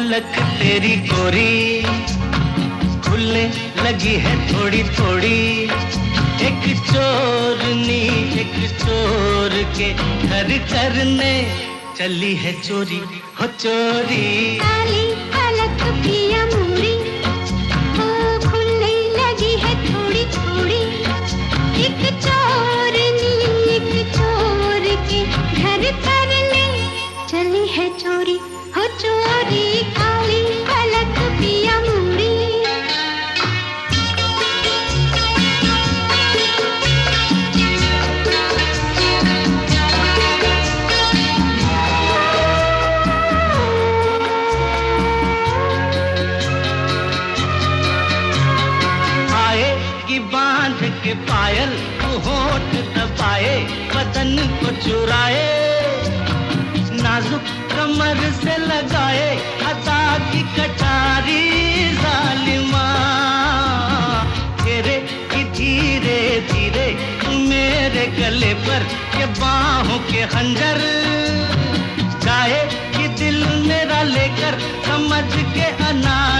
पलक तेरी गोरी खुलने लगी है थोड़ी थोड़ी। एक चोरनी एक चोर के घर करने चली है चोरी, हो चोरी। काली पलक पिया चोरी, हो चोरी, काली पिया आएगी बाँध के पायल तू होठ दबाए, बदन को चुराए। नाजुक कमर से लगाए अता की कटारी जालिमा। तेरे की धीरे धीरे मेरे गले पर के बाहों के खंजर। जाए कि दिल मेरा लेकर समझ के अनाड़ी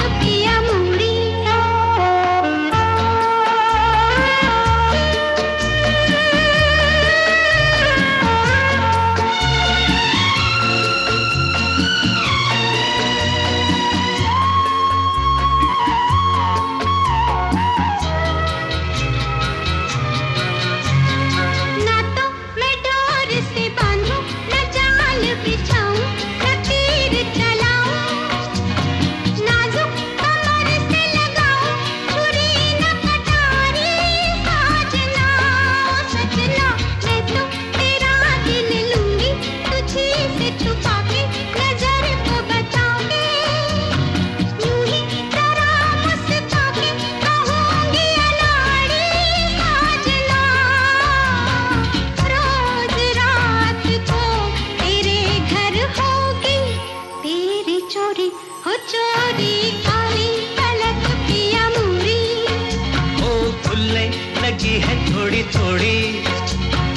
लगी है थोड़ी थोड़ी।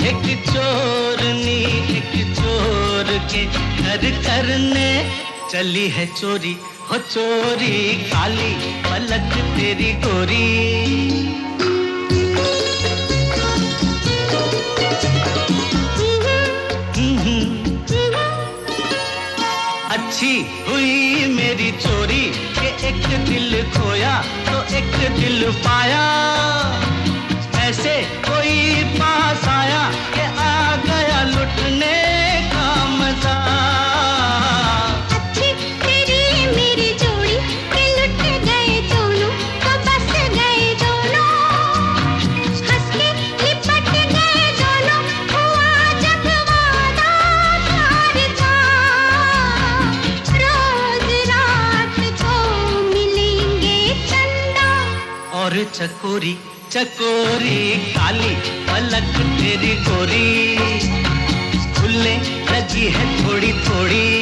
एक चोरनी एक चोर के घर करने चली है चोरी। हो चोरी, काली पलक तेरी गोरी। अच्छी हुई मेरी चोरी, के एक दिल खोया तो एक दिल पाया। ऐसे कोई पास आया कि आ गया लुटने का मज़ा। अच्छी तेरी मेरी जोड़ी के लुट गए दोनों तो बस गए दोनों। हंस के लिपट गए दोनों हुआ जब वादा प्यार का रोज रात को मिलेंगे चंदा। और चकोरी चकोरी काली पलक तेरी गोरी। खुलने लगी है थोड़ी थोड़ी